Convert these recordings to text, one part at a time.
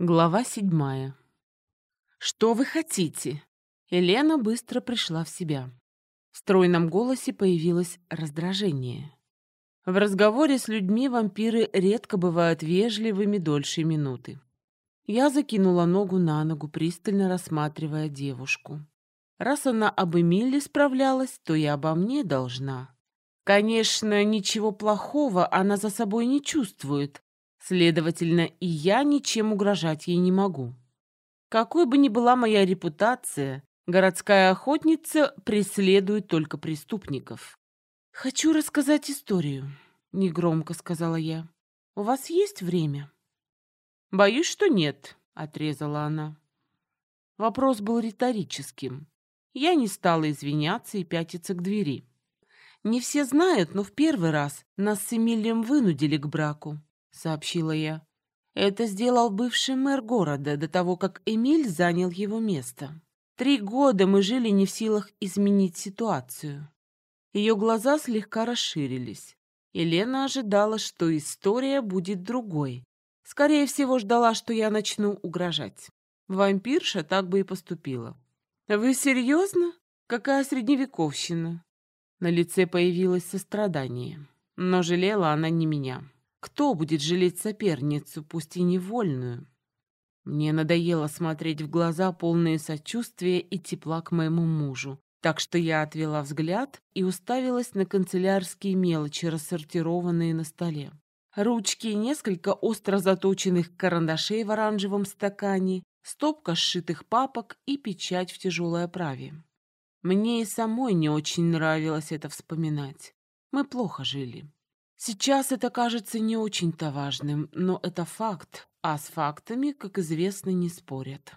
Глава седьмая. «Что вы хотите?» Елена быстро пришла в себя. В стройном голосе появилось раздражение. В разговоре с людьми вампиры редко бывают вежливыми дольше минуты. Я закинула ногу на ногу, пристально рассматривая девушку. Раз она об Эмиле справлялась, то и обо мне должна. Конечно, ничего плохого она за собой не чувствует, Следовательно, и я ничем угрожать ей не могу. Какой бы ни была моя репутация, городская охотница преследует только преступников. «Хочу рассказать историю», — негромко сказала я. «У вас есть время?» «Боюсь, что нет», — отрезала она. Вопрос был риторическим. Я не стала извиняться и пятиться к двери. Не все знают, но в первый раз нас с Эмилием вынудили к браку сообщила я. Это сделал бывший мэр города до того, как Эмиль занял его место. Три года мы жили не в силах изменить ситуацию. Ее глаза слегка расширились. Елена ожидала, что история будет другой. Скорее всего, ждала, что я начну угрожать. Вампирша так бы и поступила. «Вы серьезно? Какая средневековщина?» На лице появилось сострадание, но жалела она не меня. Кто будет жалеть соперницу, пусть и невольную? Мне надоело смотреть в глаза полные сочувствия и тепла к моему мужу, так что я отвела взгляд и уставилась на канцелярские мелочи, рассортированные на столе. Ручки, несколько остро заточенных карандашей в оранжевом стакане, стопка сшитых папок и печать в тяжелой оправе. Мне и самой не очень нравилось это вспоминать. Мы плохо жили. Сейчас это кажется не очень-то важным, но это факт, а с фактами, как известно, не спорят.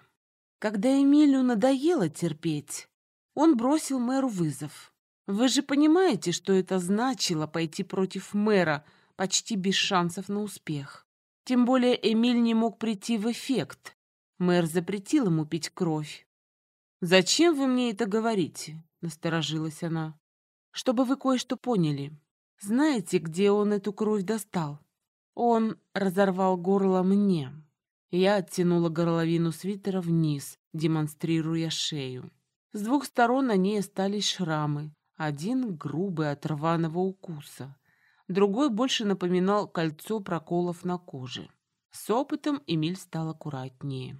Когда Эмилю надоело терпеть, он бросил мэру вызов. Вы же понимаете, что это значило пойти против мэра почти без шансов на успех. Тем более Эмиль не мог прийти в эффект. Мэр запретил ему пить кровь. «Зачем вы мне это говорите?» — насторожилась она. «Чтобы вы кое-что поняли. Знаете, где он эту кровь достал? Он разорвал горло мне. Я оттянула горловину свитера вниз, демонстрируя шею. С двух сторон на ней остались шрамы. Один грубый от рваного укуса. Другой больше напоминал кольцо проколов на коже. С опытом Эмиль стал аккуратнее.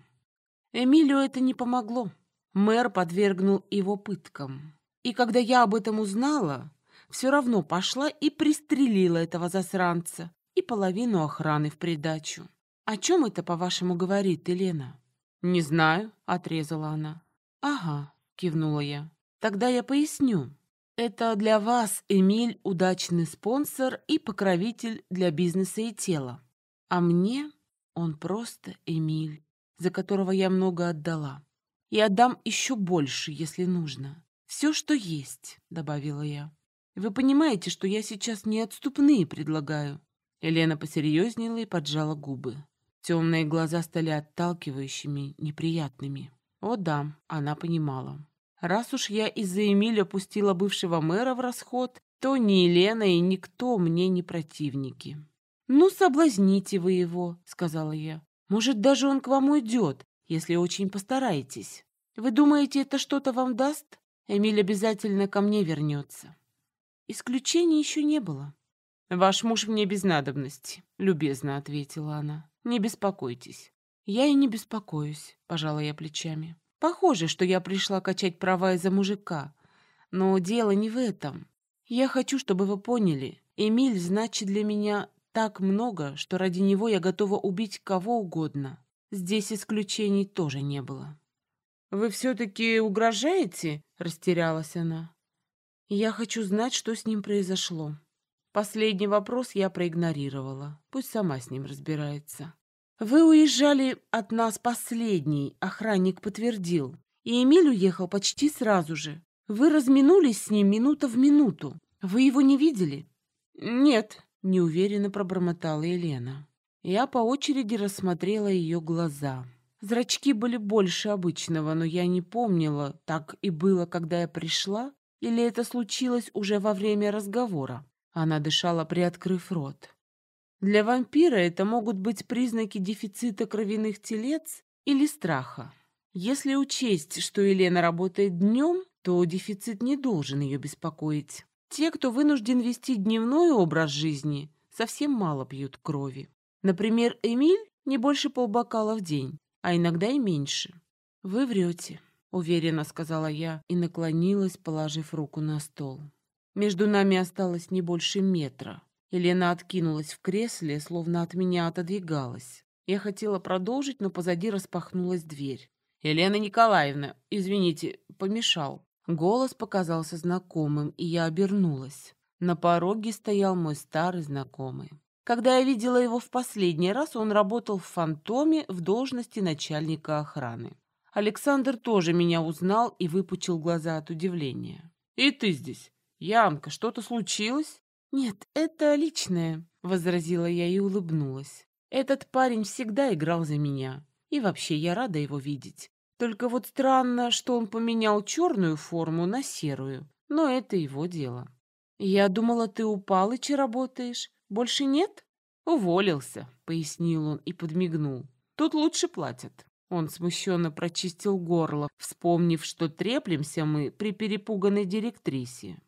Эмилию это не помогло. Мэр подвергнул его пыткам. И когда я об этом узнала, все равно пошла и пристрелила этого засранца и половину охраны в придачу. «О чем это, по-вашему, говорит Елена?» «Не знаю», — отрезала она. «Ага», — кивнула я. «Тогда я поясню. Это для вас, Эмиль, удачный спонсор и покровитель для бизнеса и тела. А мне он просто Эмиль, за которого я много отдала. И отдам еще больше, если нужно. Все, что есть», — добавила я. Вы понимаете, что я сейчас неотступные предлагаю?» Елена посерьезнела и поджала губы. Темные глаза стали отталкивающими, неприятными. О да, она понимала. Раз уж я из-за Эмиля пустила бывшего мэра в расход, то ни Елена и никто мне не противники. «Ну, соблазните вы его», — сказала я. «Может, даже он к вам уйдет, если очень постараетесь. Вы думаете, это что-то вам даст? Эмиль обязательно ко мне вернется». Исключений еще не было. «Ваш муж мне без надобности», — любезно ответила она. «Не беспокойтесь». «Я и не беспокоюсь», — пожала я плечами. «Похоже, что я пришла качать права из-за мужика. Но дело не в этом. Я хочу, чтобы вы поняли, Эмиль значит для меня так много, что ради него я готова убить кого угодно. Здесь исключений тоже не было». «Вы все-таки угрожаете?» — растерялась она. Я хочу знать, что с ним произошло. Последний вопрос я проигнорировала. Пусть сама с ним разбирается. Вы уезжали от нас последний, охранник подтвердил. И Эмиль уехал почти сразу же. Вы разминулись с ним минута в минуту. Вы его не видели? Нет, неуверенно пробормотала Елена. Я по очереди рассмотрела ее глаза. Зрачки были больше обычного, но я не помнила, так и было, когда я пришла, или это случилось уже во время разговора? Она дышала, приоткрыв рот. Для вампира это могут быть признаки дефицита кровяных телец или страха. Если учесть, что Елена работает днем, то дефицит не должен ее беспокоить. Те, кто вынужден вести дневной образ жизни, совсем мало пьют крови. Например, Эмиль не больше полбокала в день, а иногда и меньше. «Вы врете», — уверенно сказала я и наклонилась, положив руку на стол. Между нами осталось не больше метра. Елена откинулась в кресле, словно от меня отодвигалась. Я хотела продолжить, но позади распахнулась дверь. «Елена Николаевна, извините, помешал». Голос показался знакомым, и я обернулась. На пороге стоял мой старый знакомый. Когда я видела его в последний раз, он работал в «Фантоме» в должности начальника охраны. Александр тоже меня узнал и выпучил глаза от удивления. «И ты здесь? Янка, что-то случилось?» «Нет, это личное», — возразила я и улыбнулась. «Этот парень всегда играл за меня. И вообще, я рада его видеть. Только вот странно, что он поменял черную форму на серую. Но это его дело». «Я думала, ты у Палыча работаешь. Больше нет?» «Уволился», — пояснил он и подмигнул. «Тут лучше платят». Он смущенно прочистил горло, вспомнив, что треплемся мы при перепуганной директрисе.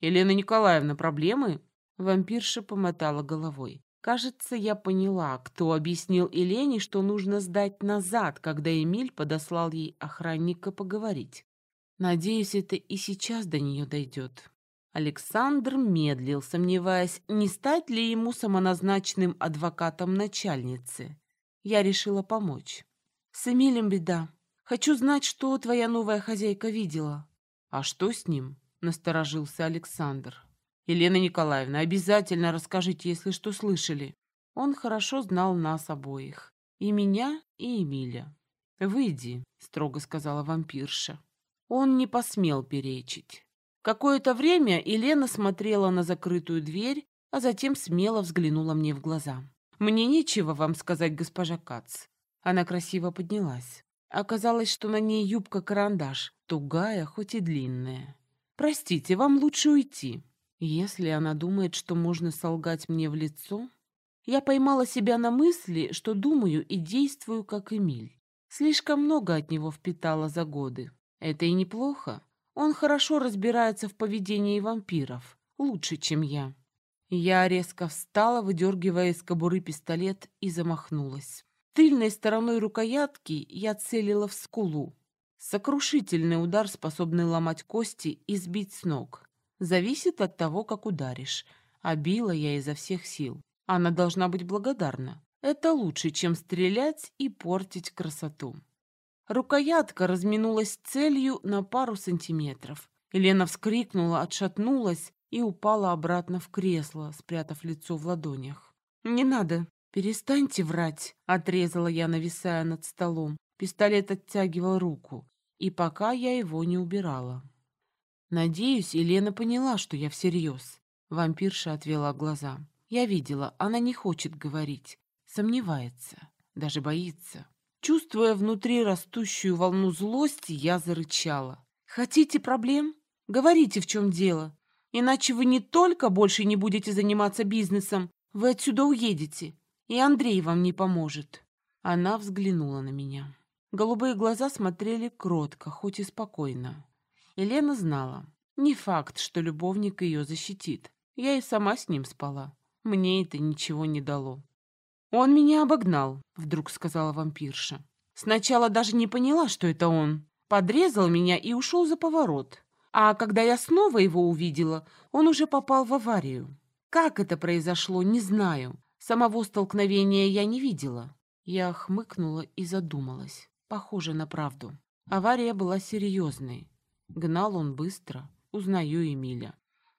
«Елена Николаевна, проблемы?» Вампирша помотала головой. Кажется, я поняла, кто объяснил Елене, что нужно сдать назад, когда Эмиль подослал ей охранника поговорить. Надеюсь, это и сейчас до нее дойдет. Александр медлил, сомневаясь, не стать ли ему самоназначенным адвокатом начальницы. Я решила помочь. «С Эмилем беда. Хочу знать, что твоя новая хозяйка видела». «А что с ним?» — насторожился Александр. Елена Николаевна, обязательно расскажите, если что слышали. Он хорошо знал нас обоих. И меня, и Эмиля. «Выйди», — строго сказала вампирша. Он не посмел перечить. Какое-то время Елена смотрела на закрытую дверь, а затем смело взглянула мне в глаза. «Мне нечего вам сказать, госпожа Кац». Она красиво поднялась. Оказалось, что на ней юбка-карандаш, тугая, хоть и длинная. «Простите, вам лучше уйти. Если она думает, что можно солгать мне в лицо, я поймала себя на мысли, что думаю и действую, как Эмиль. Слишком много от него впитала за годы. Это и неплохо. Он хорошо разбирается в поведении вампиров, лучше, чем я. Я резко встала, выдергивая из кобуры пистолет, и замахнулась. Тыльной стороной рукоятки я целила в скулу. Сокрушительный удар, способный ломать кости и сбить с ног. Зависит от того, как ударишь. А била я изо всех сил. Она должна быть благодарна. Это лучше, чем стрелять и портить красоту. Рукоятка разминулась целью на пару сантиметров. Елена вскрикнула, отшатнулась и упала обратно в кресло, спрятав лицо в ладонях. «Не надо, перестаньте врать», — отрезала я, нависая над столом. Пистолет оттягивал руку, и пока я его не убирала. Надеюсь, Елена поняла, что я всерьез. Вампирша отвела глаза. Я видела, она не хочет говорить. Сомневается, даже боится. Чувствуя внутри растущую волну злости, я зарычала. «Хотите проблем? Говорите, в чем дело. Иначе вы не только больше не будете заниматься бизнесом, вы отсюда уедете, и Андрей вам не поможет». Она взглянула на меня. Голубые глаза смотрели кротко, хоть и спокойно. Елена знала. Не факт, что любовник ее защитит. Я и сама с ним спала. Мне это ничего не дало. «Он меня обогнал», — вдруг сказала вампирша. «Сначала даже не поняла, что это он. Подрезал меня и ушел за поворот. А когда я снова его увидела, он уже попал в аварию. Как это произошло, не знаю. Самого столкновения я не видела». Я хмыкнула и задумалась. Похоже на правду. Авария была серьезной. Гнал он быстро. Узнаю Эмиля.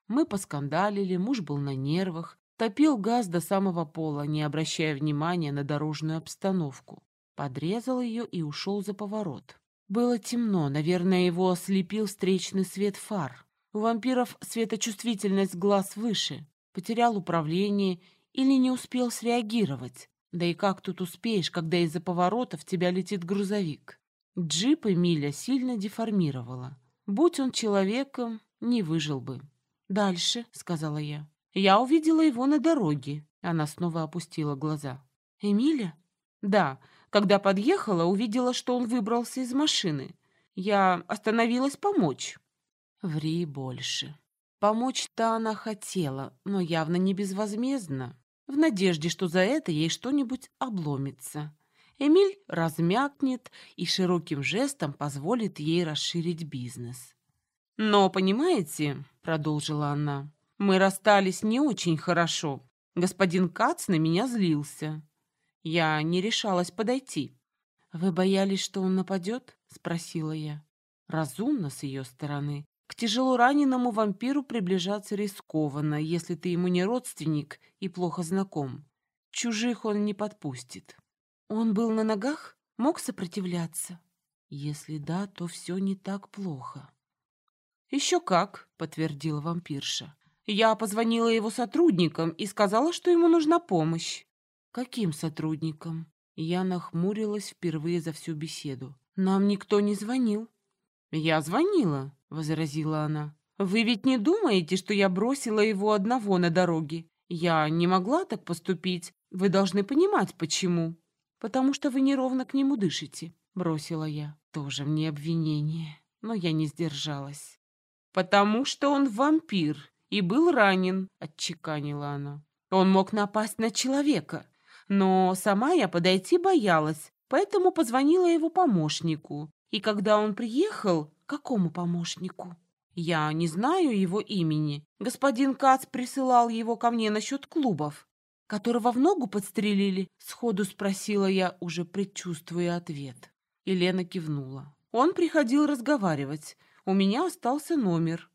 Мы поскандалили, муж был на нервах, топил газ до самого пола, не обращая внимания на дорожную обстановку. Подрезал ее и ушел за поворот. Было темно, наверное, его ослепил встречный свет фар. У вампиров светочувствительность глаз выше. Потерял управление или не успел среагировать. Да и как тут успеешь, когда из-за поворота в тебя летит грузовик? Джип Эмиля сильно деформировало. Будь он человеком, не выжил бы. «Дальше», — сказала я. «Я увидела его на дороге. Она снова опустила глаза. «Эмиля?» «Да. Когда подъехала, увидела, что он выбрался из машины. Я остановилась помочь». «Ври больше». Помочь-то она хотела, но явно не безвозмездно, в надежде, что за это ей что-нибудь обломится. Эмиль размякнет и широким жестом позволит ей расширить бизнес. «Но, понимаете, — продолжила она, — мы расстались не очень хорошо. Господин Кац на меня злился. Я не решалась подойти. «Вы боялись, что он нападет?» — спросила я. Разумно с ее стороны. К тяжело раненому вампиру приближаться рискованно, если ты ему не родственник и плохо знаком. Чужих он не подпустит. Он был на ногах? Мог сопротивляться? Если да, то все не так плохо. «Еще как», — подтвердила вампирша. «Я позвонила его сотрудникам и сказала, что ему нужна помощь». «Каким сотрудникам?» Я нахмурилась впервые за всю беседу. «Нам никто не звонил». «Я звонила», — возразила она. «Вы ведь не думаете, что я бросила его одного на дороге? Я не могла так поступить. Вы должны понимать, почему» потому что вы неровно к нему дышите», — бросила я. Тоже мне обвинение, но я не сдержалась. «Потому что он вампир и был ранен», — отчеканила она. «Он мог напасть на человека, но сама я подойти боялась, поэтому позвонила его помощнику. И когда он приехал, какому помощнику? Я не знаю его имени. Господин Кац присылал его ко мне насчет клубов которого в ногу подстрелили?» — сходу спросила я, уже предчувствуя ответ. Елена кивнула. «Он приходил разговаривать. У меня остался номер».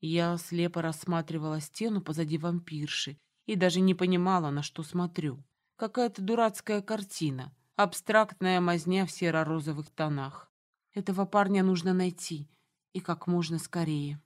Я слепо рассматривала стену позади вампирши и даже не понимала, на что смотрю. Какая-то дурацкая картина, абстрактная мазня в серо-розовых тонах. Этого парня нужно найти, и как можно скорее.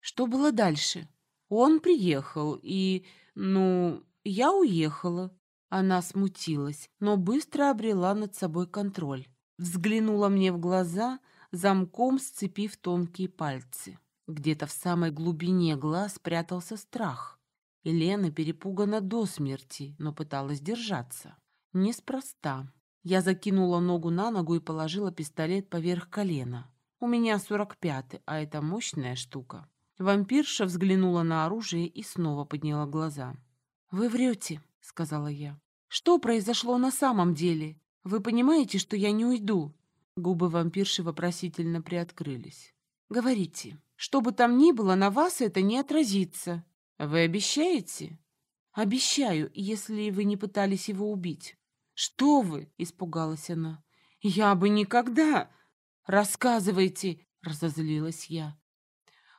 Что было дальше? Он приехал, и, ну, я уехала. Она смутилась, но быстро обрела над собой контроль. Взглянула мне в глаза, замком сцепив тонкие пальцы. Где-то в самой глубине глаз прятался страх. Елена перепугана до смерти, но пыталась держаться. Неспроста. Я закинула ногу на ногу и положила пистолет поверх колена. У меня сорок пятый, а это мощная штука. Вампирша взглянула на оружие и снова подняла глаза. «Вы врете», — сказала я. «Что произошло на самом деле? Вы понимаете, что я не уйду?» Губы вампирши вопросительно приоткрылись. «Говорите, что бы там ни было, на вас это не отразится. Вы обещаете?» «Обещаю, если вы не пытались его убить». «Что вы?» — испугалась она. «Я бы никогда...» «Рассказывайте!» — разозлилась я.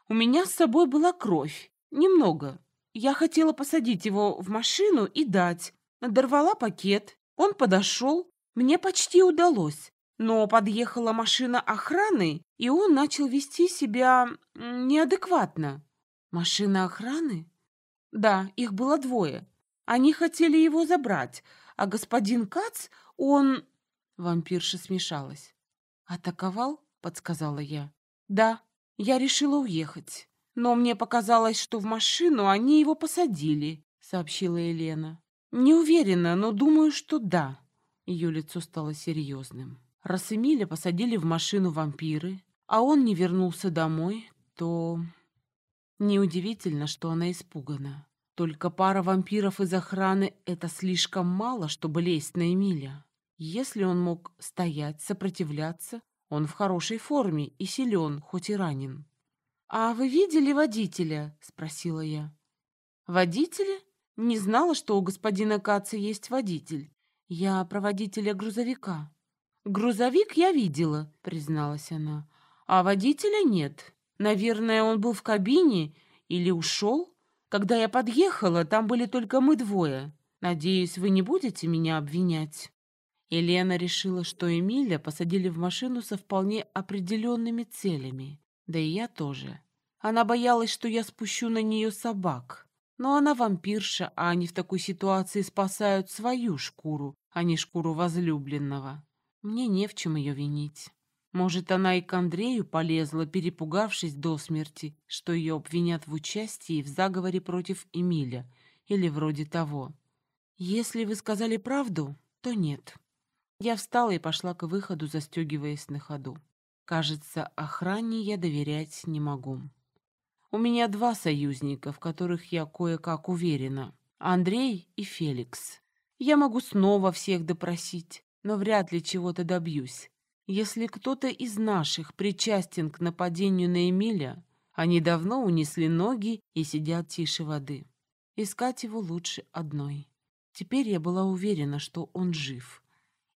«У меня с собой была кровь. Немного. Я хотела посадить его в машину и дать. Дорвала пакет. Он подошел. Мне почти удалось. Но подъехала машина охраны, и он начал вести себя неадекватно. Машина охраны? Да, их было двое. Они хотели его забрать, а господин Кац, он... Вампирша смешалась. «Атаковал?» — подсказала я. «Да, я решила уехать». Но мне показалось, что в машину они его посадили, сообщила Елена. Не уверена, но думаю, что да. Ее лицо стало серьезным. Раз Эмиля посадили в машину вампиры, а он не вернулся домой, то... Неудивительно, что она испугана. Только пара вампиров из охраны — это слишком мало, чтобы лезть на Эмиля. Если он мог стоять, сопротивляться, он в хорошей форме и силен, хоть и ранен. «А вы видели водителя?» — спросила я. «Водителя? Не знала, что у господина Каца есть водитель. Я про водителя грузовика». «Грузовик я видела», — призналась она. «А водителя нет. Наверное, он был в кабине или ушел. Когда я подъехала, там были только мы двое. Надеюсь, вы не будете меня обвинять». Елена решила, что Эмиля посадили в машину со вполне определенными целями. Да и я тоже. Она боялась, что я спущу на нее собак. Но она вампирша, а они в такой ситуации спасают свою шкуру, а не шкуру возлюбленного. Мне не в чем ее винить. Может, она и к Андрею полезла, перепугавшись до смерти, что ее обвинят в участии в заговоре против Эмиля или вроде того. Если вы сказали правду, то нет. Я встала и пошла к выходу, застегиваясь на ходу. Кажется, охране я доверять не могу. У меня два союзника, в которых я кое-как уверена. Андрей и Феликс. Я могу снова всех допросить, но вряд ли чего-то добьюсь. Если кто-то из наших причастен к нападению на Эмиля, они давно унесли ноги и сидят тише воды. Искать его лучше одной. Теперь я была уверена, что он жив.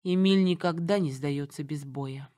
Эмиль никогда не сдается без боя.